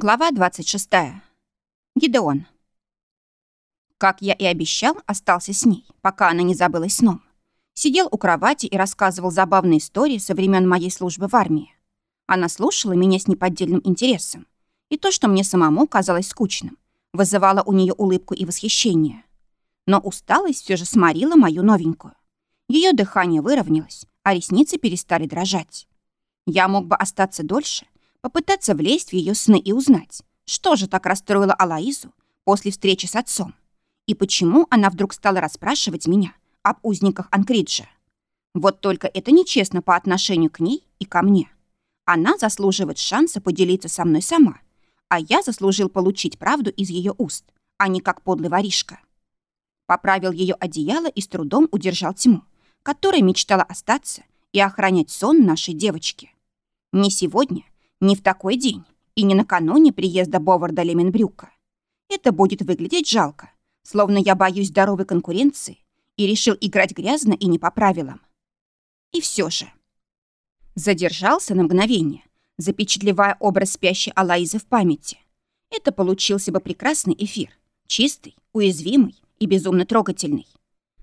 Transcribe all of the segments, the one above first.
Глава 26. Гидеон. Как я и обещал, остался с ней, пока она не забылась сном. Сидел у кровати и рассказывал забавные истории со времен моей службы в армии. Она слушала меня с неподдельным интересом. И то, что мне самому казалось скучным, вызывало у нее улыбку и восхищение. Но усталость все же сморила мою новенькую. Ее дыхание выровнялось, а ресницы перестали дрожать. Я мог бы остаться дольше — попытаться влезть в ее сны и узнать, что же так расстроило Алаизу после встречи с отцом и почему она вдруг стала расспрашивать меня об узниках Анкриджа. Вот только это нечестно по отношению к ней и ко мне. Она заслуживает шанса поделиться со мной сама, а я заслужил получить правду из ее уст, а не как подлый воришка. Поправил ее одеяло и с трудом удержал тьму, которая мечтала остаться и охранять сон нашей девочки. Не сегодня, не в такой день и не накануне приезда Боварда Леменбрюка. Это будет выглядеть жалко, словно я боюсь здоровой конкуренции и решил играть грязно и не по правилам. И все же. Задержался на мгновение, запечатлевая образ спящей Алаизы в памяти. Это получился бы прекрасный эфир, чистый, уязвимый и безумно трогательный.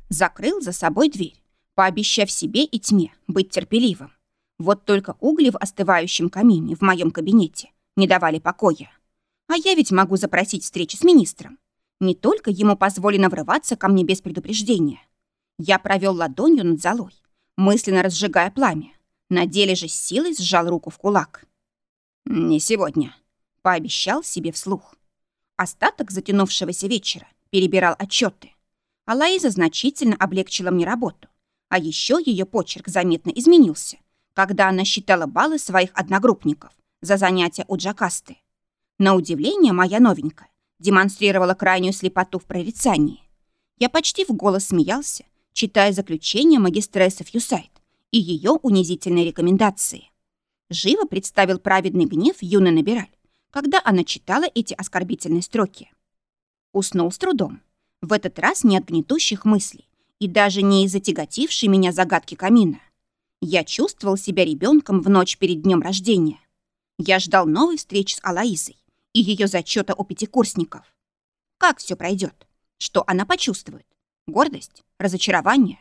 Закрыл за собой дверь, пообещав себе и тьме быть терпеливым. Вот только угли в остывающем камине в моем кабинете не давали покоя. А я ведь могу запросить встречи с министром. Не только ему позволено врываться ко мне без предупреждения. Я провел ладонью над золой, мысленно разжигая пламя. На деле же с силой сжал руку в кулак. «Не сегодня», — пообещал себе вслух. Остаток затянувшегося вечера перебирал отчеты. А Лаиза значительно облегчила мне работу. А еще ее почерк заметно изменился когда она считала баллы своих одногруппников за занятия у Джакасты. На удивление, моя новенькая демонстрировала крайнюю слепоту в прорицании. Я почти в голос смеялся, читая заключение магистрессов Юсайт и ее унизительные рекомендации. Живо представил праведный гнев юной Набираль, когда она читала эти оскорбительные строки. Уснул с трудом. В этот раз не от гнетущих мыслей и даже не из-за тяготившей меня загадки камина. Я чувствовал себя ребенком в ночь перед днем рождения. Я ждал новой встречи с Алаизой и ее зачета у пятикурсников. Как все пройдет? Что она почувствует? Гордость? Разочарование?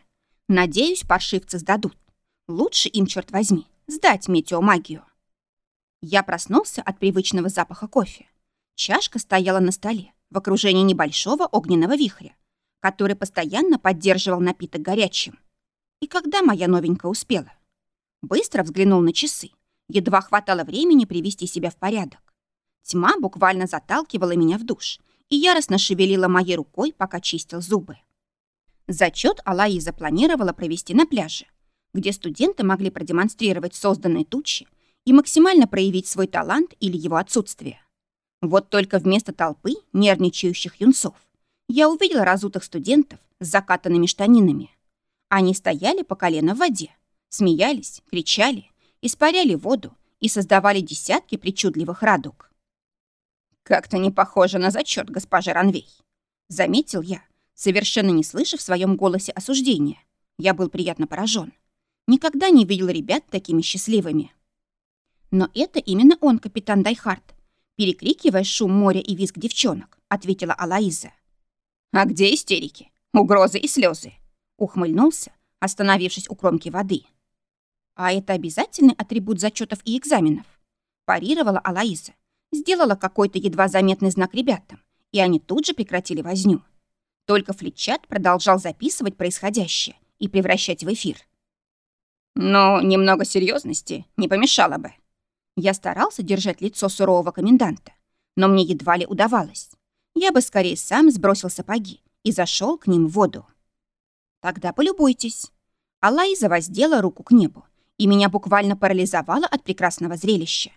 Надеюсь, паршивцы сдадут. Лучше им, черт возьми, сдать метеомагию. Я проснулся от привычного запаха кофе. Чашка стояла на столе в окружении небольшого огненного вихря, который постоянно поддерживал напиток горячим. И когда моя новенькая успела? Быстро взглянул на часы. Едва хватало времени привести себя в порядок. Тьма буквально заталкивала меня в душ и яростно шевелила моей рукой, пока чистил зубы. Зачет Алаи запланировала провести на пляже, где студенты могли продемонстрировать созданные тучи и максимально проявить свой талант или его отсутствие. Вот только вместо толпы нервничающих юнцов я увидела разутых студентов с закатанными штанинами. Они стояли по колено в воде, смеялись, кричали, испаряли воду и создавали десятки причудливых радуг. «Как-то не похоже на зачет, госпожа Ранвей», — заметил я, совершенно не слыша в своем голосе осуждения. Я был приятно поражен. Никогда не видел ребят такими счастливыми. Но это именно он, капитан Дайхард, перекрикивая шум моря и визг девчонок, ответила Алаиза. «А где истерики, угрозы и слезы? Ухмыльнулся, остановившись у кромки воды. «А это обязательный атрибут зачетов и экзаменов?» Парировала Алаиза. Сделала какой-то едва заметный знак ребятам, и они тут же прекратили возню. Только Флетчат продолжал записывать происходящее и превращать в эфир. «Но немного серьезности не помешало бы». Я старался держать лицо сурового коменданта, но мне едва ли удавалось. Я бы скорее сам сбросил сапоги и зашел к ним в воду. Тогда полюбуйтесь. Алайза воздела руку к небу, и меня буквально парализовало от прекрасного зрелища.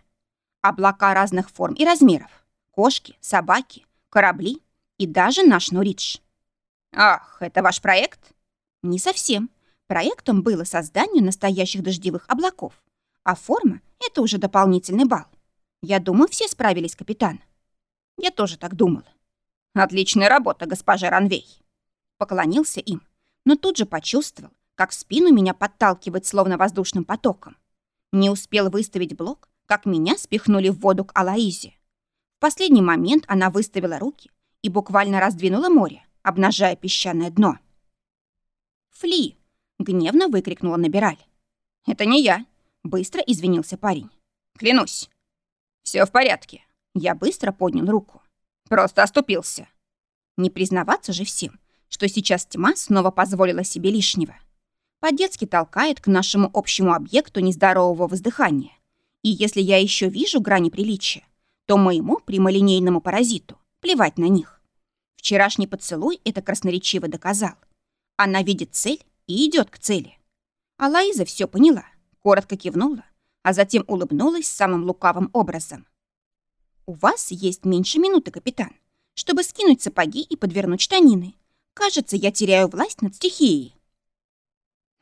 Облака разных форм и размеров. Кошки, собаки, корабли и даже наш Нуридж. Ах, это ваш проект? Не совсем. Проектом было создание настоящих дождевых облаков, а форма — это уже дополнительный балл. Я думаю, все справились, капитан. Я тоже так думала. Отличная работа, госпожа Ранвей. Поклонился им, но тут же почувствовал, как в спину меня подталкивает словно воздушным потоком. Не успел выставить блок, как меня спихнули в воду к Алаизе. В последний момент она выставила руки и буквально раздвинула море, обнажая песчаное дно. «Фли!» — гневно выкрикнула Набираль. «Это не я», — быстро извинился парень. «Клянусь». Все в порядке». Я быстро поднял руку. «Просто оступился». Не признаваться же всем, что сейчас тьма снова позволила себе лишнего. По-детски толкает к нашему общему объекту нездорового воздыхания. И если я еще вижу грани приличия, то моему прямолинейному паразиту плевать на них. Вчерашний поцелуй это красноречиво доказал. Она видит цель и идет к цели. А Лаиза все поняла, коротко кивнула, а затем улыбнулась самым лукавым образом. «У вас есть меньше минуты, капитан, чтобы скинуть сапоги и подвернуть штанины. Кажется, я теряю власть над стихией».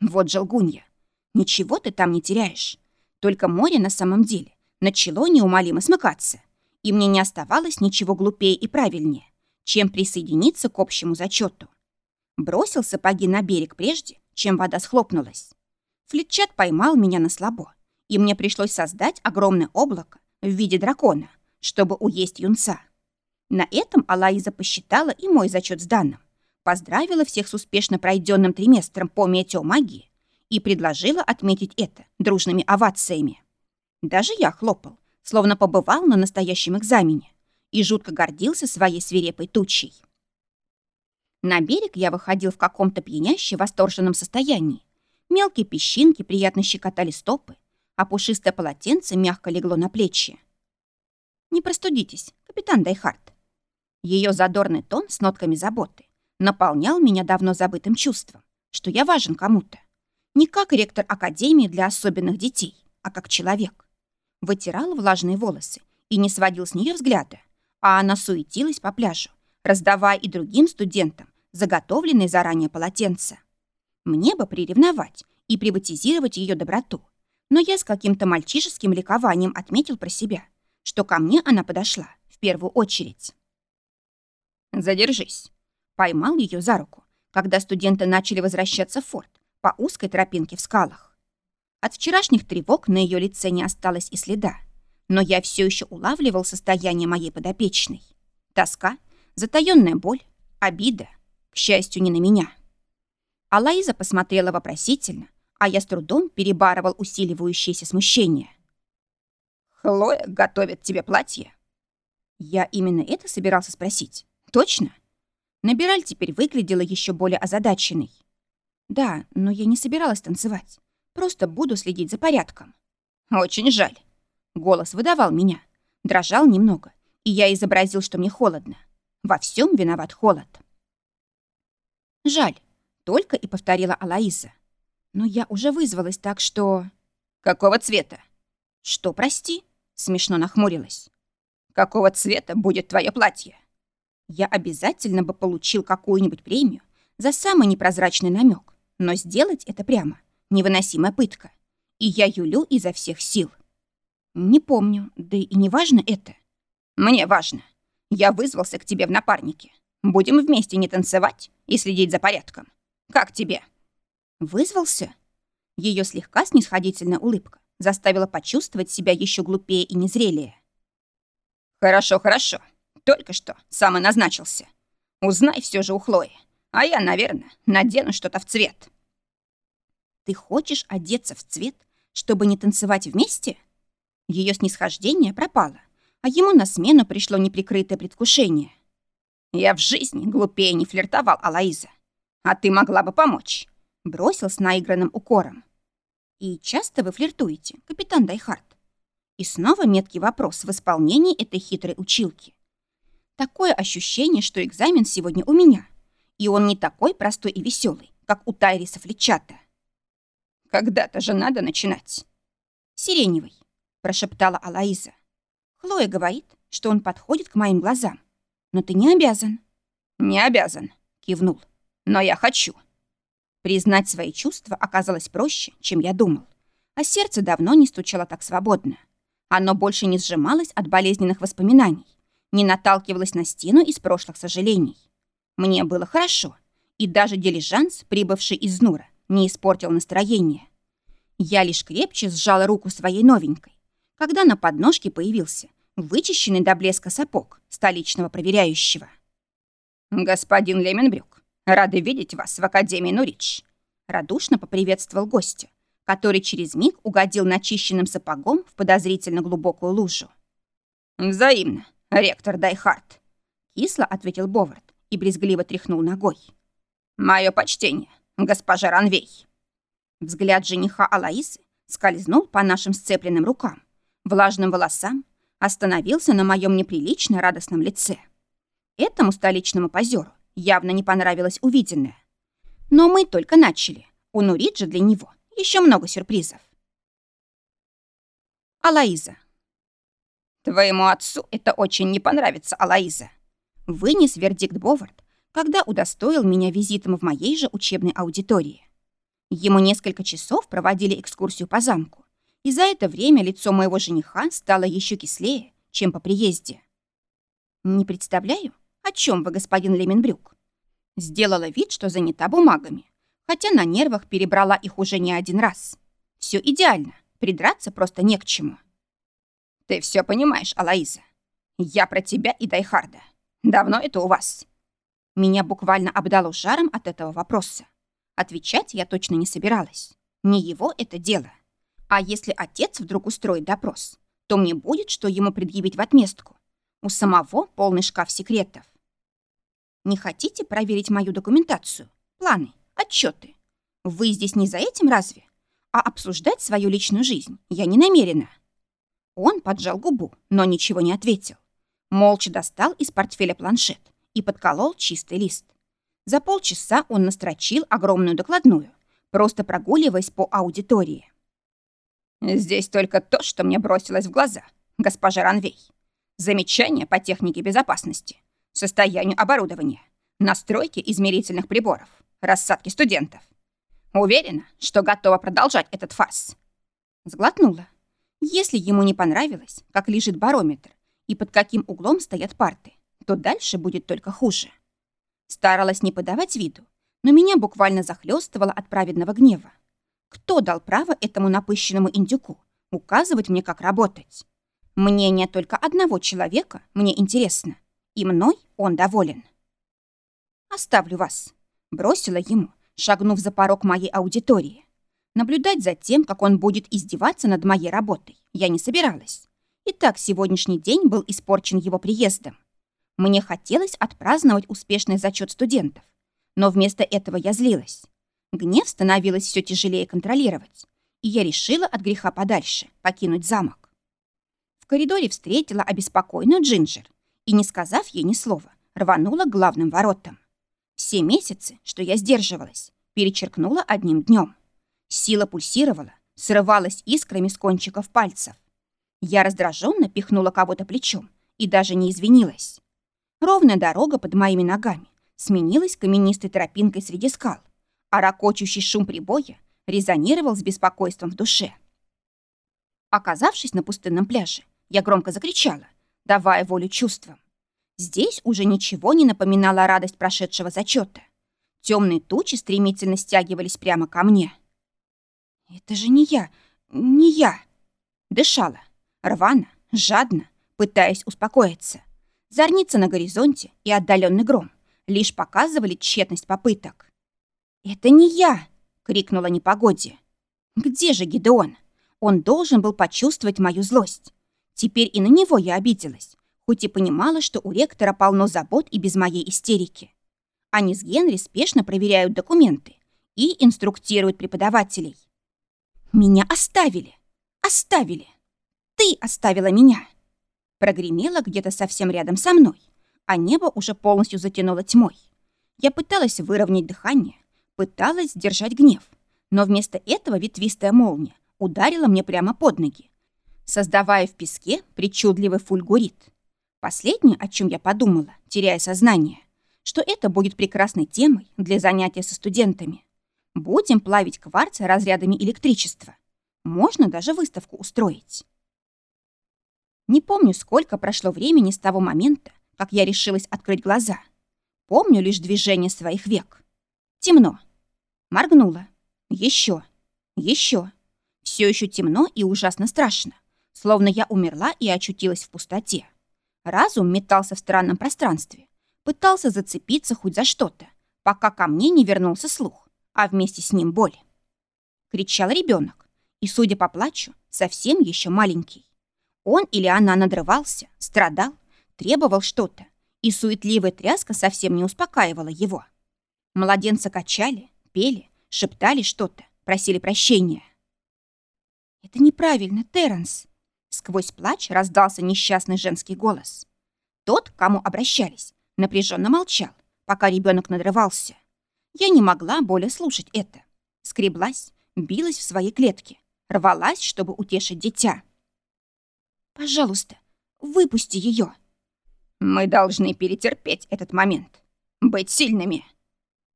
Вот же лгунья. Ничего ты там не теряешь. Только море на самом деле начало неумолимо смыкаться, и мне не оставалось ничего глупее и правильнее, чем присоединиться к общему зачету. Бросил сапоги на берег прежде, чем вода схлопнулась. Флетчат поймал меня на слабо, и мне пришлось создать огромное облако в виде дракона, чтобы уесть юнца. На этом Алаиза посчитала и мой зачет с данным, поздравила всех с успешно пройденным триместром по метеомагии и предложила отметить это дружными овациями. Даже я хлопал, словно побывал на настоящем экзамене и жутко гордился своей свирепой тучей. На берег я выходил в каком-то пьяняще восторженном состоянии. Мелкие песчинки приятно щекотали стопы, а пушистое полотенце мягко легло на плечи. «Не простудитесь, капитан Дайхард». Ее задорный тон с нотками заботы наполнял меня давно забытым чувством, что я важен кому-то. Не как ректор Академии для особенных детей, а как человек. Вытирал влажные волосы и не сводил с нее взгляда, а она суетилась по пляжу, раздавая и другим студентам заготовленные заранее полотенца. Мне бы приревновать и приватизировать ее доброту, но я с каким-то мальчишеским ликованием отметил про себя, что ко мне она подошла в первую очередь. «Задержись», — поймал ее за руку, когда студенты начали возвращаться в форт по узкой тропинке в скалах. От вчерашних тревог на ее лице не осталось и следа, но я все еще улавливал состояние моей подопечной. Тоска, затаённая боль, обида, к счастью, не на меня. А Лаиза посмотрела вопросительно, а я с трудом перебарывал усиливающееся смущение. «Хлоя готовит тебе платье?» Я именно это собирался спросить. «Точно?» Набираль теперь выглядела еще более озадаченной. «Да, но я не собиралась танцевать. Просто буду следить за порядком». «Очень жаль». Голос выдавал меня. Дрожал немного, и я изобразил, что мне холодно. Во всем виноват холод. «Жаль», — только и повторила Алаиза. Но я уже вызвалась, так что... Какого цвета? Что, прости? Смешно нахмурилась. Какого цвета будет твое платье? Я обязательно бы получил какую-нибудь премию за самый непрозрачный намек, но сделать это прямо невыносимая пытка. И я юлю изо всех сил. Не помню, да и не важно это. Мне важно. Я вызвался к тебе в напарнике. Будем вместе не танцевать и следить за порядком. Как тебе?» Вызвался? Ее слегка снисходительная улыбка заставила почувствовать себя еще глупее и незрелее. «Хорошо, хорошо. Только что сам и назначился. Узнай все же у Хлои. А я, наверное, надену что-то в цвет». «Ты хочешь одеться в цвет, чтобы не танцевать вместе?» Ее снисхождение пропало, а ему на смену пришло неприкрытое предвкушение. «Я в жизни глупее не флиртовал, Алаиза. А ты могла бы помочь бросил с наигранным укором. «И часто вы флиртуете, капитан Дайхард?» И снова меткий вопрос в исполнении этой хитрой училки. Такое ощущение, что экзамен сегодня у меня, и он не такой простой и веселый, как у Тайриса Флетчата. «Когда-то же надо начинать». «Сиреневый», — прошептала Алаиза. «Хлоя говорит, что он подходит к моим глазам. Но ты не обязан». «Не обязан», — кивнул. «Но я хочу». Признать свои чувства оказалось проще, чем я думал. А сердце давно не стучало так свободно. Оно больше не сжималось от болезненных воспоминаний, не наталкивалось на стену из прошлых сожалений. Мне было хорошо, и даже дилижанс, прибывший из Нура, не испортил настроение. Я лишь крепче сжала руку своей новенькой, когда на подножке появился вычищенный до блеска сапог столичного проверяющего. «Господин Леменбрюк, рады видеть вас в Академии Нуридж», радушно поприветствовал гостя, который через миг угодил начищенным сапогом в подозрительно глубокую лужу. «Взаимно, ректор Дайхарт», — кисло ответил Бовард и брезгливо тряхнул ногой. «Мое почтение, госпожа Ранвей». Взгляд жениха Алаисы скользнул по нашим сцепленным рукам, влажным волосам, остановился на моем неприлично радостном лице. Этому столичному позеру явно не понравилось увиденное. Но мы только начали. У Нуриджа для него еще много сюрпризов. Алаиза. «Твоему отцу это очень не понравится, Алаиза», — вынес вердикт Бовард, когда удостоил меня визитом в моей же учебной аудитории. Ему несколько часов проводили экскурсию по замку, и за это время лицо моего жениха стало еще кислее, чем по приезде. «Не представляю, о чем вы, господин Леменбрюк?» Сделала вид, что занята бумагами, хотя на нервах перебрала их уже не один раз. Все идеально, придраться просто не к чему. «Ты все понимаешь, Алаиза. Я про тебя и Дайхарда. Давно это у вас?» Меня буквально обдало жаром от этого вопроса. Отвечать я точно не собиралась. Не его это дело. А если отец вдруг устроит допрос, то мне будет, что ему предъявить в отместку. У самого полный шкаф секретов. Не хотите проверить мою документацию, планы, отчеты? Вы здесь не за этим разве? А обсуждать свою личную жизнь я не намерена. Он поджал губу, но ничего не ответил. Молча достал из портфеля планшет и подколол чистый лист. За полчаса он настрочил огромную докладную, просто прогуливаясь по аудитории. «Здесь только то, что мне бросилось в глаза, госпожа Ранвей. Замечания по технике безопасности, состоянию оборудования, настройке измерительных приборов, рассадке студентов. Уверена, что готова продолжать этот фарс». Сглотнула. Если ему не понравилось, как лежит барометр и под каким углом стоят парты, то дальше будет только хуже. Старалась не подавать виду, но меня буквально захлестывало от праведного гнева. Кто дал право этому напыщенному индюку указывать мне, как работать? Мнение только одного человека мне интересно, и мной он доволен. «Оставлю вас», — бросила ему, шагнув за порог моей аудитории. Наблюдать за тем, как он будет издеваться над моей работой, я не собиралась. И так сегодняшний день был испорчен его приездом. Мне хотелось отпраздновать успешный зачет студентов, но вместо этого я злилась. Гнев становилось все тяжелее контролировать, и я решила от греха подальше покинуть замок. В коридоре встретила обеспокоенную Джинджер и, не сказав ей ни слова, рванула к главным воротам. Все месяцы, что я сдерживалась, перечеркнула одним днем. Сила пульсировала, срывалась искрами с кончиков пальцев. Я раздраженно пихнула кого-то плечом и даже не извинилась. Ровная дорога под моими ногами сменилась каменистой тропинкой среди скал, а ракочущий шум прибоя резонировал с беспокойством в душе. Оказавшись на пустынном пляже, я громко закричала, давая волю чувствам. Здесь уже ничего не напоминало радость прошедшего зачета. Темные тучи стремительно стягивались прямо ко мне. «Это же не я, не я!» Дышала, рвано, жадно, пытаясь успокоиться. Зорница на горизонте и отдаленный гром лишь показывали тщетность попыток. «Это не я!» — крикнула непогоде. «Где же Гидеон? Он должен был почувствовать мою злость. Теперь и на него я обиделась, хоть и понимала, что у ректора полно забот и без моей истерики. Они с Генри спешно проверяют документы и инструктируют преподавателей. Меня оставили! Оставили! Ты оставила меня!» Прогремело где-то совсем рядом со мной, а небо уже полностью затянуло тьмой. Я пыталась выровнять дыхание, пыталась сдержать гнев, но вместо этого ветвистая молния ударила мне прямо под ноги, создавая в песке причудливый фульгурит. Последнее, о чем я подумала, теряя сознание, что это будет прекрасной темой для занятия со студентами. Будем плавить кварц разрядами электричества. Можно даже выставку устроить. Не помню, сколько прошло времени с того момента, как я решилась открыть глаза. Помню лишь движение своих век. Темно. Моргнула. Еще. Еще. Все еще темно и ужасно страшно. словно я умерла и очутилась в пустоте. Разум метался в странном пространстве, пытался зацепиться хоть за что-то, пока ко мне не вернулся слух, а вместе с ним боль. Кричал ребенок, и, судя по плачу, совсем еще маленький. Он или она надрывался, страдал, требовал что-то, и суетливая тряска совсем не успокаивала его. Младенца качали, пели, шептали что-то, просили прощения. «Это неправильно, Терренс!» Сквозь плач раздался несчастный женский голос. Тот, к кому обращались, напряженно молчал, пока ребенок надрывался. Я не могла более слушать это. Скреблась, билась в своей клетке, рвалась, чтобы утешить дитя. «Пожалуйста, выпусти ее. «Мы должны перетерпеть этот момент. Быть сильными».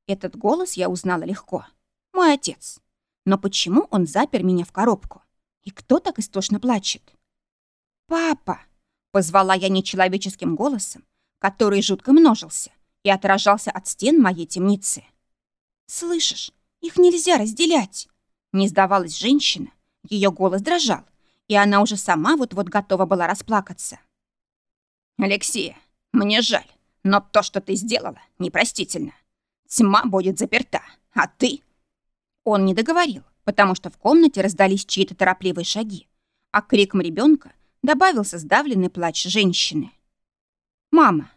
Этот голос я узнала легко. Мой отец. Но почему он запер меня в коробку? И кто так истошно плачет? «Папа!» — позвала я нечеловеческим голосом, который жутко множился и отражался от стен моей темницы. «Слышишь, их нельзя разделять!» Не сдавалась женщина, ее голос дрожал, и она уже сама вот-вот готова была расплакаться. «Алексея, мне жаль, но то, что ты сделала, непростительно. Тьма будет заперта, а ты...» Он не договорил, потому что в комнате раздались чьи-то торопливые шаги, а к крикам ребенка добавился сдавленный плач женщины. «Мама!»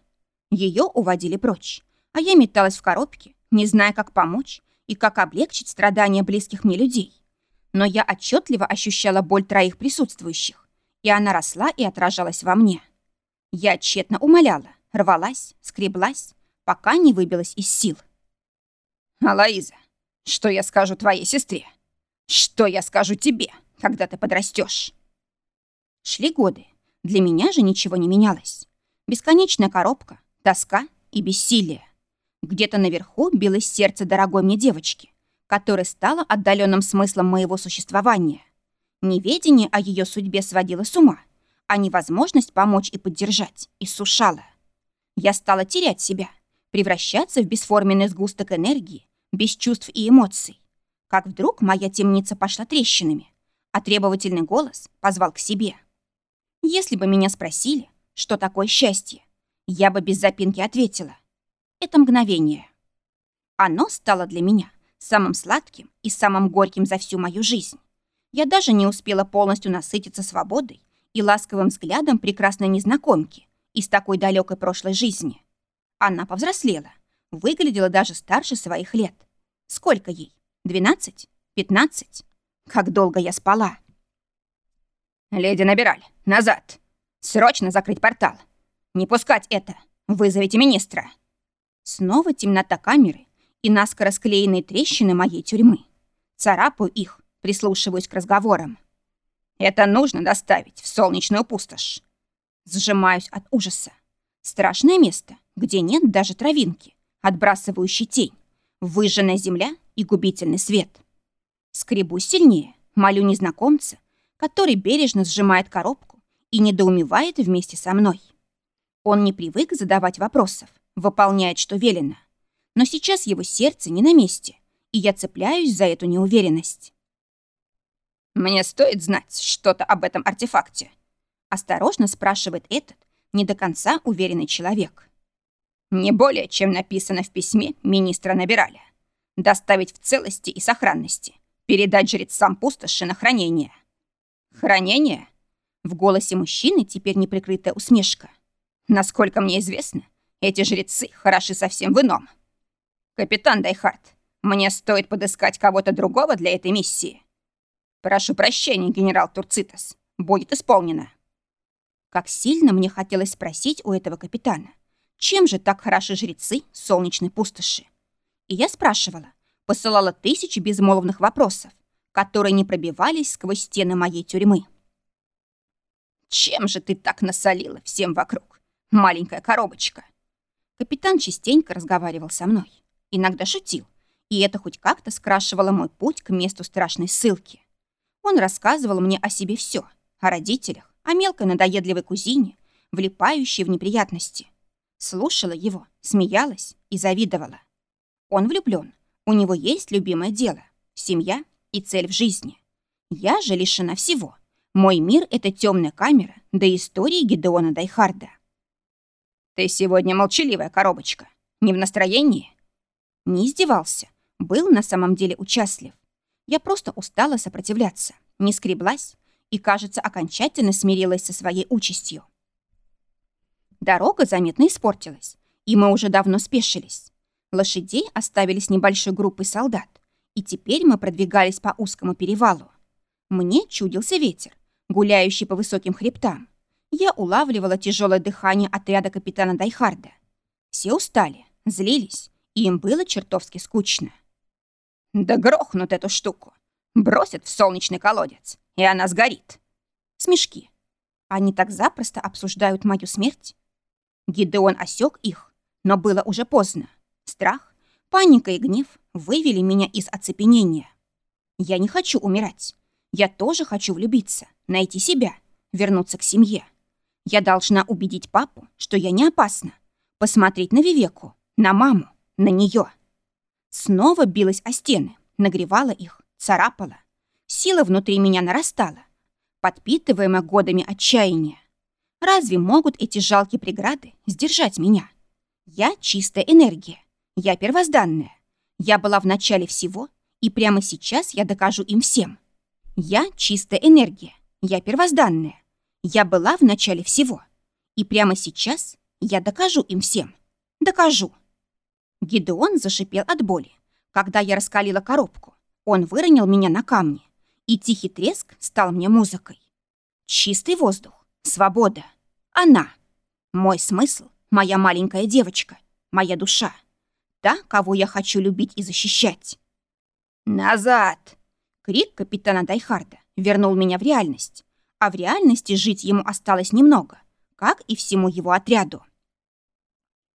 Ее уводили прочь, а я металась в коробке, не зная, как помочь и как облегчить страдания близких мне людей. Но я отчетливо ощущала боль троих присутствующих, и она росла и отражалась во мне. Я тщетно умоляла, рвалась, скреблась, пока не выбилась из сил. «Алаиза, что я скажу твоей сестре? Что я скажу тебе, когда ты подрастешь? Шли годы. Для меня же ничего не менялось. Бесконечная коробка, тоска и бессилие. Где-то наверху билось сердце дорогой мне девочки, которая стала отдаленным смыслом моего существования. Неведение о ее судьбе сводило с ума, а невозможность помочь и поддержать иссушала. Я стала терять себя, превращаться в бесформенный сгусток энергии, без чувств и эмоций. Как вдруг моя темница пошла трещинами, а требовательный голос позвал к себе. Если бы меня спросили, что такое счастье, я бы без запинки ответила. Это мгновение. Оно стало для меня самым сладким и самым горьким за всю мою жизнь. Я даже не успела полностью насытиться свободой и ласковым взглядом прекрасной незнакомки из такой далекой прошлой жизни. Она повзрослела, выглядела даже старше своих лет. Сколько ей? Двенадцать? Пятнадцать? Как долго я спала? «Леди Набираль, назад! Срочно закрыть портал! Не пускать это! Вызовите министра!» Снова темнота камеры и наскоро склеенные трещины моей тюрьмы. Царапаю их, прислушиваюсь к разговорам. «Это нужно доставить в солнечную пустошь!» Сжимаюсь от ужаса. Страшное место, где нет даже травинки, отбрасывающей тень. Выжженная земля и губительный свет. Скребу сильнее, молю незнакомца, который бережно сжимает коробку и недоумевает вместе со мной. Он не привык задавать вопросов, выполняет, что велено. Но сейчас его сердце не на месте, и я цепляюсь за эту неуверенность. «Мне стоит знать что-то об этом артефакте?» Осторожно спрашивает этот, не до конца уверенный человек. «Не более, чем написано в письме министра Набирали доставить в целости и сохранности, передать жрецам пустоши на хранение. Хранение? В голосе мужчины теперь неприкрытая усмешка. Насколько мне известно, эти жрецы хороши совсем в ином. Капитан Дайхард, мне стоит подыскать кого-то другого для этой миссии. Прошу прощения, генерал Турцитас. Будет исполнено. Как сильно мне хотелось спросить у этого капитана, чем же так хороши жрецы солнечной пустоши? И я спрашивала, посылала тысячи безмолвных вопросов, которые не пробивались сквозь стены моей тюрьмы. «Чем же ты так насолила всем вокруг, маленькая коробочка?» Капитан частенько разговаривал со мной, иногда шутил, и это хоть как-то скрашивало мой путь к месту страшной ссылки. Он рассказывал мне о себе все, о родителях, о мелкой надоедливой кузине, влипающей в неприятности. Слушала его, смеялась и завидовала. Он влюблен. У него есть любимое дело, семья и цель в жизни. Я же лишена всего, Мой мир — это темная камера до истории Гедеона Дайхарда. «Ты сегодня молчаливая коробочка. Не в настроении?» Не издевался. Был на самом деле участлив. Я просто устала сопротивляться, не скреблась и, кажется, окончательно смирилась со своей участью. Дорога заметно испортилась, и мы уже давно спешились. Лошадей оставили с небольшой группой солдат, и теперь мы продвигались по узкому перевалу. Мне чудился ветер, гуляющий по высоким хребтам. Я улавливала тяжелое дыхание отряда капитана Дайхарда. Все устали, злились, и им было чертовски скучно. Да грохнут эту штуку. Бросят в солнечный колодец, и она сгорит. Смешки. Они так запросто обсуждают мою смерть. Гидеон осек их, но было уже поздно. Страх, паника и гнев вывели меня из оцепенения. Я не хочу умирать. Я тоже хочу влюбиться, найти себя, вернуться к семье. Я должна убедить папу, что я не опасна, посмотреть на Вивеку, на маму, на нее. Снова билась о стены, нагревала их, царапала. Сила внутри меня нарастала, подпитываемая годами отчаяния. Разве могут эти жалкие преграды сдержать меня? Я чистая энергия, я первозданная. Я была в начале всего, и прямо сейчас я докажу им всем. Я чистая энергия, я первозданная. Я была в начале всего, и прямо сейчас я докажу им всем. Докажу. Гидеон зашипел от боли, когда я раскалила коробку. Он выронил меня на камни, и тихий треск стал мне музыкой. Чистый воздух, свобода. Она. Мой смысл, моя маленькая девочка, моя душа. Та, кого я хочу любить и защищать. «Назад!» Крик капитана Дайхарда вернул меня в реальность, а в реальности жить ему осталось немного, как и всему его отряду.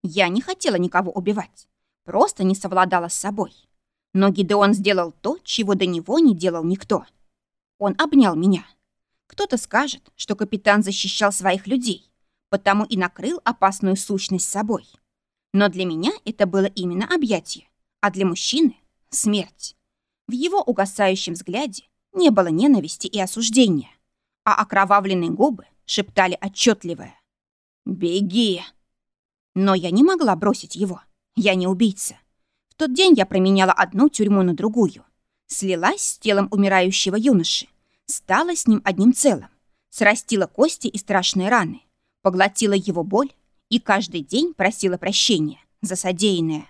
Я не хотела никого убивать, просто не совладала с собой. Но Гидеон сделал то, чего до него не делал никто. Он обнял меня. Кто-то скажет, что капитан защищал своих людей, потому и накрыл опасную сущность собой. Но для меня это было именно объятие, а для мужчины — смерть. В его угасающем взгляде не было ненависти и осуждения, а окровавленные губы шептали отчетливое «Беги!». Но я не могла бросить его. Я не убийца. В тот день я променяла одну тюрьму на другую. Слилась с телом умирающего юноши. Стала с ним одним целым. Срастила кости и страшные раны. Поглотила его боль и каждый день просила прощения за содеянное.